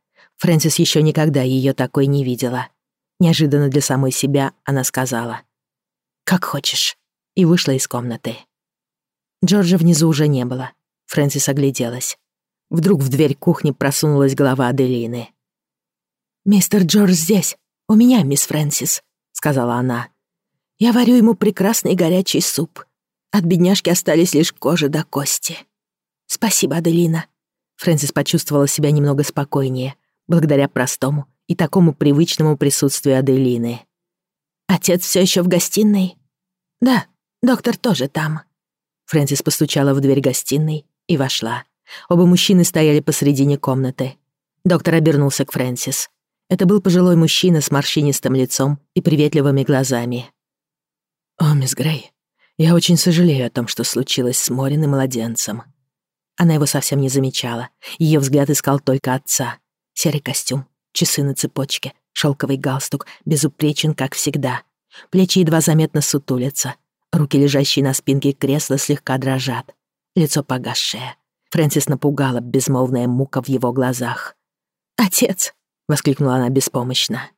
Фрэнсис еще никогда ее такой не видела. Неожиданно для самой себя она сказала «Как хочешь» и вышла из комнаты. Джорджа внизу уже не было. Фрэнсис огляделась. Вдруг в дверь кухни просунулась голова Аделины. «Мистер Джордж здесь. У меня, мисс Фрэнсис», — сказала она. «Я варю ему прекрасный горячий суп. От бедняжки остались лишь кожа до кости». «Спасибо, Аделина». Фрэнсис почувствовала себя немного спокойнее благодаря простому и такому привычному присутствию Аделины. «Отец все еще в гостиной?» «Да, доктор тоже там». Фрэнсис постучала в дверь гостиной и вошла. Оба мужчины стояли посредине комнаты. Доктор обернулся к Фрэнсис. Это был пожилой мужчина с морщинистым лицом и приветливыми глазами. «О, мисс Грей, я очень сожалею о том, что случилось с Морин и младенцем». Она его совсем не замечала. Ее взгляд искал только отца — серый костюм, часы на цепочке, шелковый галстук, безупречен, как всегда. Плечи едва заметно сутулятся. Руки, лежащие на спинке кресла, слегка дрожат. Лицо погасшее. Фрэнсис напугала безмолвная мука в его глазах. «Отец!» — воскликнула она беспомощно.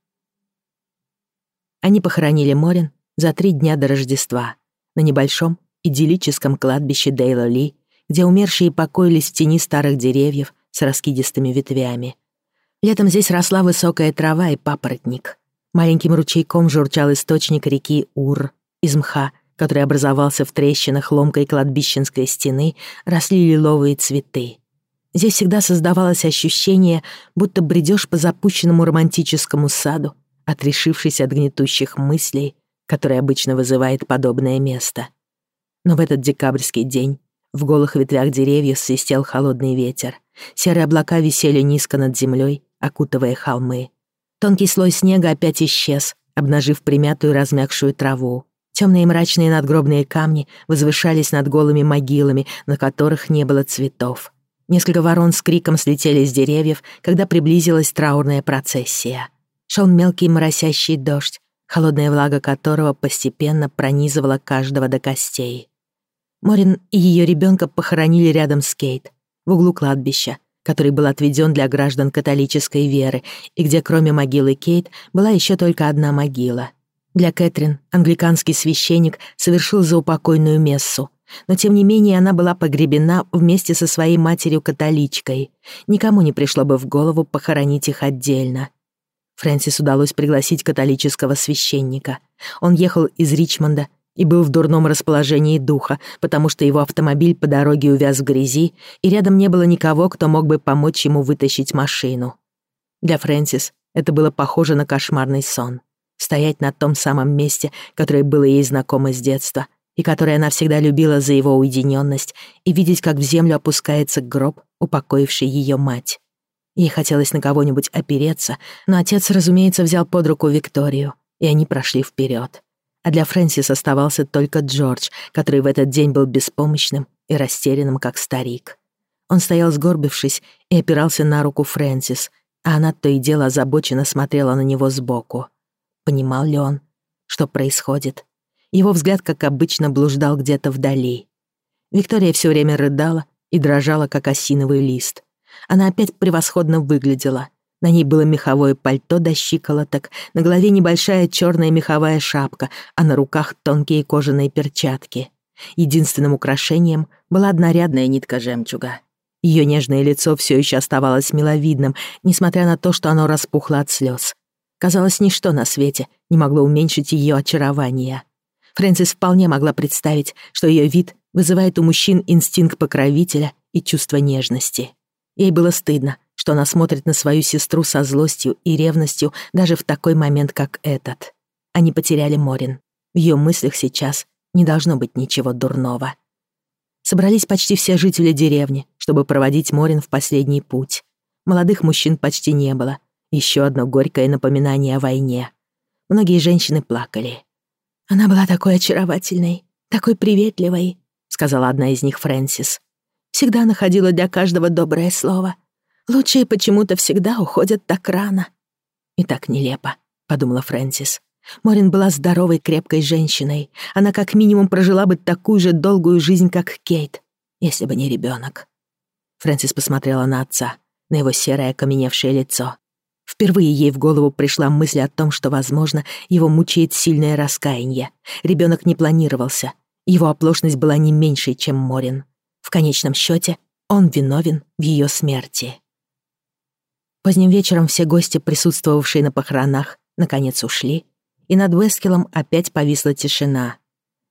Они похоронили Морин за три дня до Рождества на небольшом идиллическом кладбище Дейла Ли, где умершие покоились в тени старых деревьев с раскидистыми ветвями — Летом здесь росла высокая трава и папоротник. Маленьким ручейком журчал источник реки Ур. Из мха, который образовался в трещинах ломкой кладбищенской стены, росли лиловые цветы. Здесь всегда создавалось ощущение, будто бредешь по запущенному романтическому саду, отрешившись от гнетущих мыслей, которые обычно вызывает подобное место. Но в этот декабрьский день в голых ветвях деревьев свистел холодный ветер. Серые облака висели низко над землей, окутывая холмы. Тонкий слой снега опять исчез, обнажив примятую размягшую траву. Темные мрачные надгробные камни возвышались над голыми могилами, на которых не было цветов. Несколько ворон с криком слетели с деревьев, когда приблизилась траурная процессия. Шел мелкий моросящий дождь, холодная влага которого постепенно пронизывала каждого до костей. Морин и ее ребенка похоронили рядом с Кейт, в углу кладбища, который был отведен для граждан католической веры, и где кроме могилы Кейт была еще только одна могила. Для Кэтрин англиканский священник совершил заупокойную мессу, но тем не менее она была погребена вместе со своей матерью-католичкой. Никому не пришло бы в голову похоронить их отдельно. Фрэнсис удалось пригласить католического священника. Он ехал из Ричмонда и был в дурном расположении духа, потому что его автомобиль по дороге увяз в грязи, и рядом не было никого, кто мог бы помочь ему вытащить машину. Для Фрэнсис это было похоже на кошмарный сон. Стоять на том самом месте, которое было ей знакомо с детства, и которое она всегда любила за его уединенность, и видеть, как в землю опускается гроб, упокоивший ее мать. Ей хотелось на кого-нибудь опереться, но отец, разумеется, взял под руку Викторию, и они прошли вперед а для Фрэнсис оставался только Джордж, который в этот день был беспомощным и растерянным, как старик. Он стоял сгорбившись и опирался на руку Фрэнсис, а она то и дело озабоченно смотрела на него сбоку. Понимал ли он, что происходит? Его взгляд, как обычно, блуждал где-то вдали. Виктория все время рыдала и дрожала, как осиновый лист. Она опять превосходно выглядела, на ней было меховое пальто до щиколоток, на голове небольшая черная меховая шапка, а на руках тонкие кожаные перчатки. Единственным украшением была однорядная нитка жемчуга. Ее нежное лицо все еще оставалось миловидным, несмотря на то, что оно распухло от слез. Казалось, ничто на свете не могло уменьшить ее очарование. Фрэнсис вполне могла представить, что ее вид вызывает у мужчин инстинкт покровителя и чувство нежности. Ей было стыдно, что она смотрит на свою сестру со злостью и ревностью даже в такой момент, как этот. Они потеряли Морин. В ее мыслях сейчас не должно быть ничего дурного. Собрались почти все жители деревни, чтобы проводить Морин в последний путь. Молодых мужчин почти не было. Еще одно горькое напоминание о войне. Многие женщины плакали. «Она была такой очаровательной, такой приветливой», — сказала одна из них Фрэнсис. «Всегда находила для каждого доброе слово. Лучшие почему-то всегда уходят так рано. И так нелепо, подумала Фрэнсис. Морин была здоровой, крепкой женщиной. Она как минимум прожила бы такую же долгую жизнь, как Кейт, если бы не ребенок. Фрэнсис посмотрела на отца, на его серое окаменевшее лицо. Впервые ей в голову пришла мысль о том, что, возможно, его мучает сильное раскаяние. Ребенок не планировался. Его оплошность была не меньшей, чем Морин. В конечном счете, он виновен в ее смерти. Поздним вечером все гости, присутствовавшие на похоронах, наконец ушли, и над Вескелом опять повисла тишина.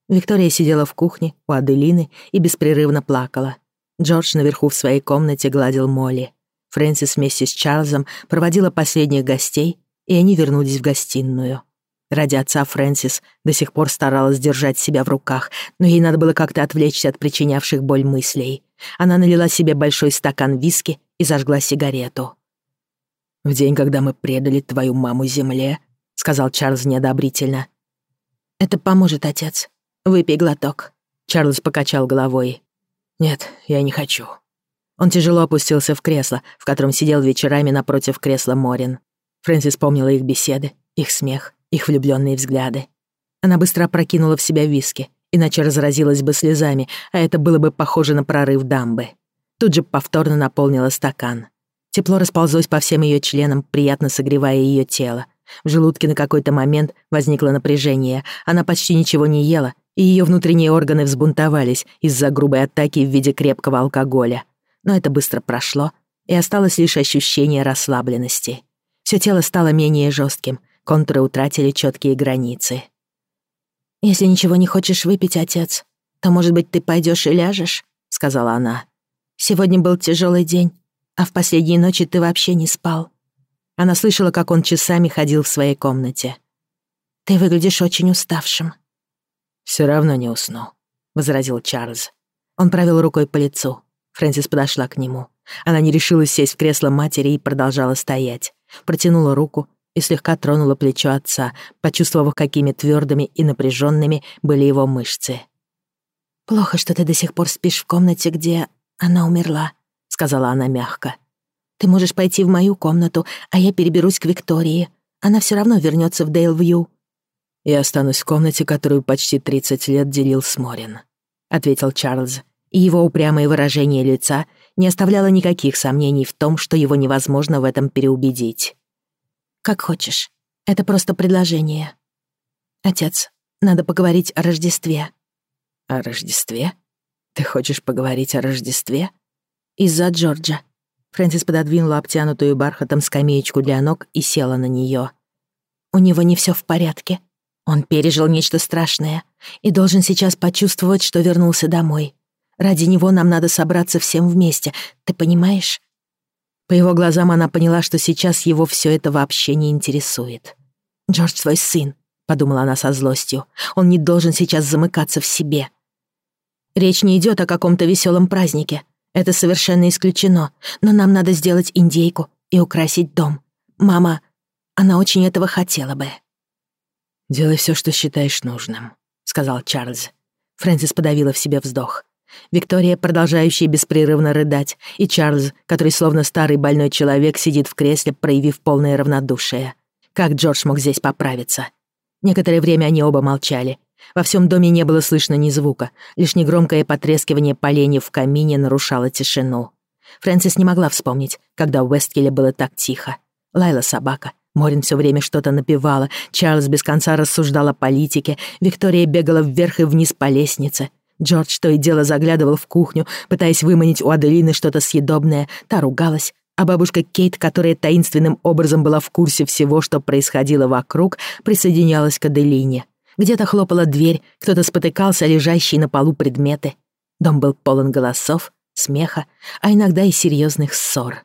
Виктория сидела в кухне у Аделины и беспрерывно плакала. Джордж наверху в своей комнате гладил Молли. Фрэнсис вместе с Чарльзом проводила последних гостей, и они вернулись в гостиную. Ради отца Фрэнсис до сих пор старалась держать себя в руках, но ей надо было как-то отвлечься от причинявших боль мыслей. Она налила себе большой стакан виски и зажгла сигарету в день, когда мы предали твою маму земле», — сказал Чарльз неодобрительно. «Это поможет, отец. Выпей глоток». Чарльз покачал головой. «Нет, я не хочу». Он тяжело опустился в кресло, в котором сидел вечерами напротив кресла Морин. Фрэнсис помнила их беседы, их смех, их влюбленные взгляды. Она быстро опрокинула в себя виски, иначе разразилась бы слезами, а это было бы похоже на прорыв дамбы. Тут же повторно наполнила стакан. Тепло расползлось по всем ее членам, приятно согревая ее тело. В желудке на какой-то момент возникло напряжение. Она почти ничего не ела, и ее внутренние органы взбунтовались из-за грубой атаки в виде крепкого алкоголя. Но это быстро прошло, и осталось лишь ощущение расслабленности. Все тело стало менее жестким, контуры утратили четкие границы. «Если ничего не хочешь выпить, отец, то, может быть, ты пойдешь и ляжешь?» — сказала она. «Сегодня был тяжелый день, а в последние ночи ты вообще не спал. Она слышала, как он часами ходил в своей комнате. Ты выглядишь очень уставшим. Все равно не усну, возразил Чарльз. Он провел рукой по лицу. Фрэнсис подошла к нему. Она не решилась сесть в кресло матери и продолжала стоять. Протянула руку и слегка тронула плечо отца, почувствовав, какими твердыми и напряженными были его мышцы. «Плохо, что ты до сих пор спишь в комнате, где она умерла», сказала она мягко. «Ты можешь пойти в мою комнату, а я переберусь к Виктории. Она все равно вернется в Дейлвью». «Я останусь в комнате, которую почти 30 лет делил с Морин», — ответил Чарльз. И его упрямое выражение лица не оставляло никаких сомнений в том, что его невозможно в этом переубедить. «Как хочешь. Это просто предложение. Отец, надо поговорить о Рождестве». «О Рождестве? Ты хочешь поговорить о Рождестве?» из-за Джорджа». Фрэнсис пододвинула обтянутую бархатом скамеечку для ног и села на нее. «У него не все в порядке. Он пережил нечто страшное и должен сейчас почувствовать, что вернулся домой. Ради него нам надо собраться всем вместе, ты понимаешь?» По его глазам она поняла, что сейчас его все это вообще не интересует. «Джордж твой сын», — подумала она со злостью. «Он не должен сейчас замыкаться в себе». «Речь не идет о каком-то веселом празднике», это совершенно исключено, но нам надо сделать индейку и украсить дом. Мама, она очень этого хотела бы». «Делай все, что считаешь нужным», — сказал Чарльз. Фрэнсис подавила в себе вздох. Виктория, продолжающая беспрерывно рыдать, и Чарльз, который словно старый больной человек сидит в кресле, проявив полное равнодушие. Как Джордж мог здесь поправиться? Некоторое время они оба молчали, во всем доме не было слышно ни звука, лишь негромкое потрескивание поленьев в камине нарушало тишину. Фрэнсис не могла вспомнить, когда в Уэсткеле было так тихо. Лайла собака, Морин все время что-то напевала, Чарльз без конца рассуждал о политике, Виктория бегала вверх и вниз по лестнице. Джордж то и дело заглядывал в кухню, пытаясь выманить у Аделины что-то съедобное, та ругалась, а бабушка Кейт, которая таинственным образом была в курсе всего, что происходило вокруг, присоединялась к Аделине. Где-то хлопала дверь, кто-то спотыкался, лежащие на полу предметы. Дом был полон голосов, смеха, а иногда и серьезных ссор.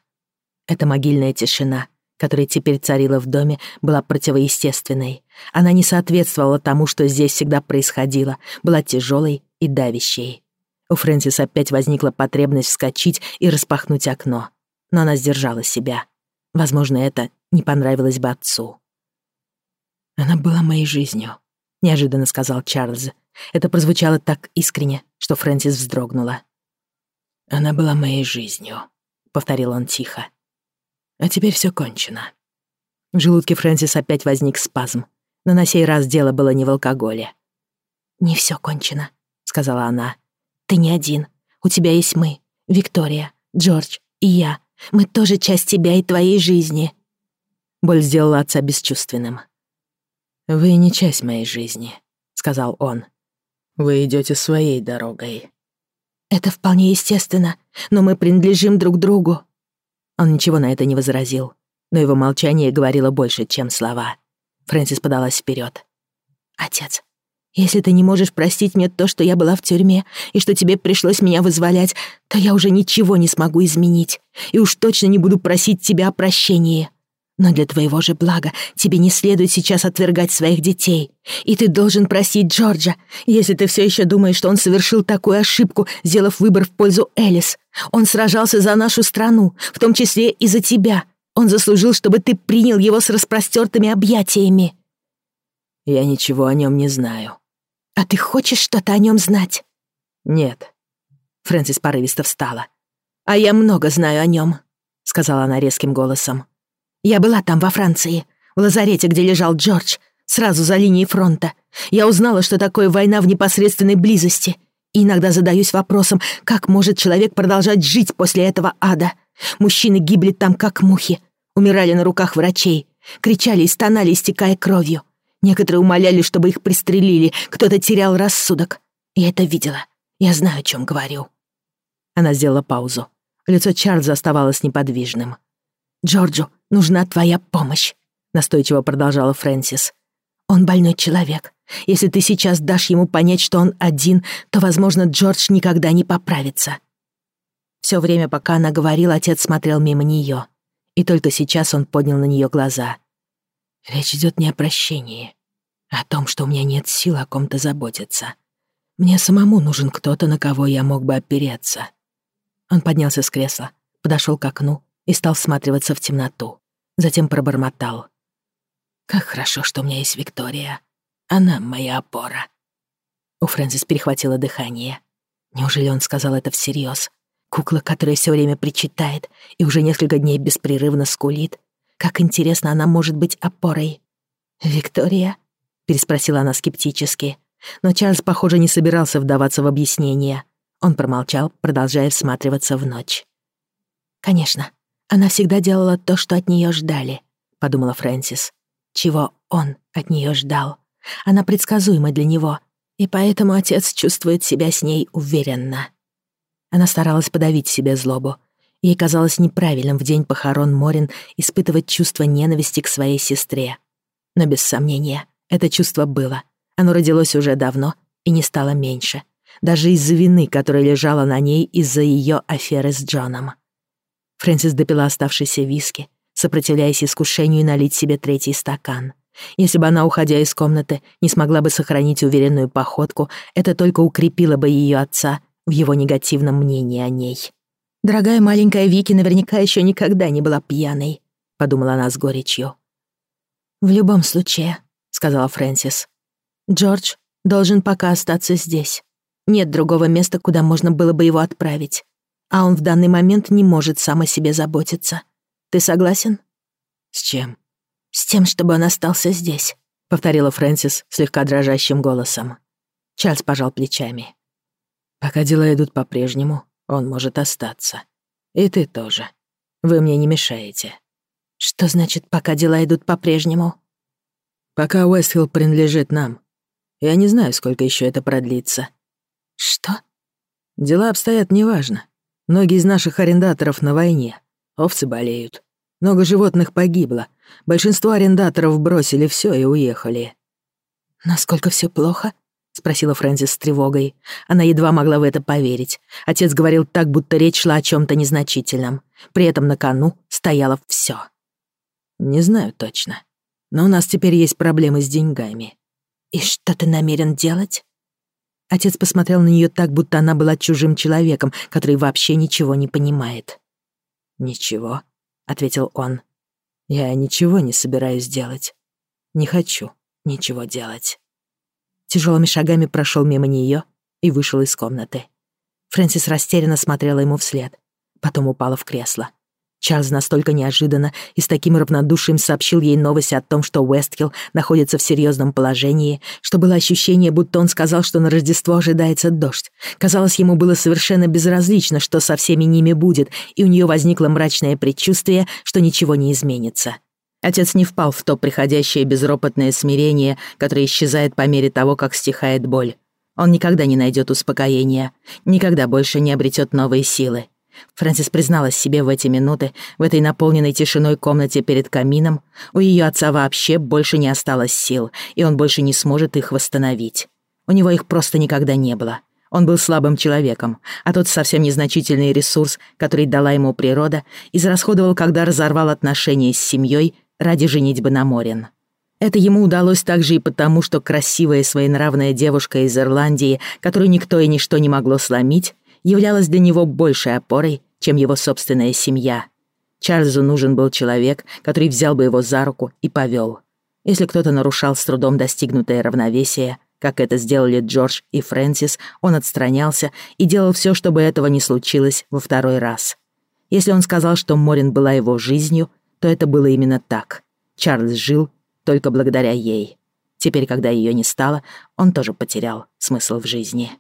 Эта могильная тишина, которая теперь царила в доме, была противоестественной. Она не соответствовала тому, что здесь всегда происходило, была тяжелой и давящей. У Фрэнсис опять возникла потребность вскочить и распахнуть окно. Но она сдержала себя. Возможно, это не понравилось бы отцу. Она была моей жизнью. — неожиданно сказал Чарльз. Это прозвучало так искренне, что Фрэнсис вздрогнула. «Она была моей жизнью», — повторил он тихо. «А теперь все кончено». В желудке Фрэнсис опять возник спазм, но на сей раз дело было не в алкоголе. «Не все кончено», — сказала она. «Ты не один. У тебя есть мы, Виктория, Джордж и я. Мы тоже часть тебя и твоей жизни». Боль сделала отца бесчувственным. «Вы не часть моей жизни», — сказал он. «Вы идете своей дорогой». «Это вполне естественно, но мы принадлежим друг другу». Он ничего на это не возразил, но его молчание говорило больше, чем слова. Фрэнсис подалась вперед. «Отец, если ты не можешь простить мне то, что я была в тюрьме, и что тебе пришлось меня вызволять, то я уже ничего не смогу изменить, и уж точно не буду просить тебя о прощении. Но для твоего же блага тебе не следует сейчас отвергать своих детей. И ты должен просить Джорджа, если ты все еще думаешь, что он совершил такую ошибку, сделав выбор в пользу Элис. Он сражался за нашу страну, в том числе и за тебя. Он заслужил, чтобы ты принял его с распростертыми объятиями». «Я ничего о нем не знаю». «А ты хочешь что-то о нем знать?» «Нет». Фрэнсис порывисто встала. «А я много знаю о нем», — сказала она резким голосом. Я была там, во Франции, в лазарете, где лежал Джордж, сразу за линией фронта. Я узнала, что такое война в непосредственной близости. И иногда задаюсь вопросом, как может человек продолжать жить после этого ада. Мужчины гибли там, как мухи. Умирали на руках врачей. Кричали и стонали, истекая кровью. Некоторые умоляли, чтобы их пристрелили. Кто-то терял рассудок. Я это видела. Я знаю, о чем говорю. Она сделала паузу. Лицо Чарльза оставалось неподвижным. Джорджу нужна твоя помощь», — настойчиво продолжала Фрэнсис. «Он больной человек. Если ты сейчас дашь ему понять, что он один, то, возможно, Джордж никогда не поправится». Все время, пока она говорила, отец смотрел мимо нее, И только сейчас он поднял на нее глаза. «Речь идет не о прощении, а о том, что у меня нет сил о ком-то заботиться. Мне самому нужен кто-то, на кого я мог бы опереться». Он поднялся с кресла, подошел к окну и стал всматриваться в темноту. Затем пробормотал. «Как хорошо, что у меня есть Виктория. Она моя опора». У Фрэнсис перехватило дыхание. Неужели он сказал это всерьез? Кукла, которая все время причитает и уже несколько дней беспрерывно скулит. Как интересно, она может быть опорой. «Виктория?» — переспросила она скептически. Но Чарльз, похоже, не собирался вдаваться в объяснение. Он промолчал, продолжая всматриваться в ночь. «Конечно. «Она всегда делала то, что от нее ждали», — подумала Фрэнсис. «Чего он от нее ждал? Она предсказуема для него, и поэтому отец чувствует себя с ней уверенно». Она старалась подавить себе злобу. Ей казалось неправильным в день похорон Морин испытывать чувство ненависти к своей сестре. Но без сомнения, это чувство было. Оно родилось уже давно и не стало меньше. Даже из-за вины, которая лежала на ней из-за ее аферы с Джоном. Фрэнсис допила оставшийся виски, сопротивляясь искушению налить себе третий стакан. Если бы она, уходя из комнаты, не смогла бы сохранить уверенную походку, это только укрепило бы ее отца в его негативном мнении о ней. «Дорогая маленькая Вики наверняка еще никогда не была пьяной», — подумала она с горечью. «В любом случае», — сказала Фрэнсис, — «Джордж должен пока остаться здесь. Нет другого места, куда можно было бы его отправить а он в данный момент не может сам о себе заботиться. Ты согласен? С чем? С тем, чтобы он остался здесь, повторила Фрэнсис слегка дрожащим голосом. Чарльз пожал плечами. Пока дела идут по-прежнему, он может остаться. И ты тоже. Вы мне не мешаете. Что значит, пока дела идут по-прежнему? Пока Уэстхилл принадлежит нам. Я не знаю, сколько еще это продлится. Что? Дела обстоят неважно. Многие из наших арендаторов на войне. Овцы болеют. Много животных погибло. Большинство арендаторов бросили все и уехали. «Насколько все плохо?» — спросила Фрэнсис с тревогой. Она едва могла в это поверить. Отец говорил так, будто речь шла о чем то незначительном. При этом на кону стояло все. «Не знаю точно. Но у нас теперь есть проблемы с деньгами». «И что ты намерен делать?» Отец посмотрел на нее так, будто она была чужим человеком, который вообще ничего не понимает. «Ничего», — ответил он. «Я ничего не собираюсь делать. Не хочу ничего делать». Тяжелыми шагами прошел мимо нее и вышел из комнаты. Фрэнсис растерянно смотрела ему вслед, потом упала в кресло. Чарльз настолько неожиданно и с таким равнодушием сообщил ей новость о том, что Уэстхилл находится в серьезном положении, что было ощущение, будто он сказал, что на Рождество ожидается дождь. Казалось, ему было совершенно безразлично, что со всеми ними будет, и у нее возникло мрачное предчувствие, что ничего не изменится. Отец не впал в то приходящее безропотное смирение, которое исчезает по мере того, как стихает боль. Он никогда не найдет успокоения, никогда больше не обретет новые силы. Фрэнсис призналась себе в эти минуты, в этой наполненной тишиной комнате перед камином, у ее отца вообще больше не осталось сил, и он больше не сможет их восстановить. У него их просто никогда не было. Он был слабым человеком, а тот совсем незначительный ресурс, который дала ему природа, израсходовал, когда разорвал отношения с семьей ради женитьбы на Морин. Это ему удалось также и потому, что красивая своенравная девушка из Ирландии, которую никто и ничто не могло сломить, являлась для него большей опорой, чем его собственная семья. Чарльзу нужен был человек, который взял бы его за руку и повел. Если кто-то нарушал с трудом достигнутое равновесие, как это сделали Джордж и Фрэнсис, он отстранялся и делал все, чтобы этого не случилось во второй раз. Если он сказал, что Морин была его жизнью, то это было именно так. Чарльз жил только благодаря ей. Теперь, когда ее не стало, он тоже потерял смысл в жизни.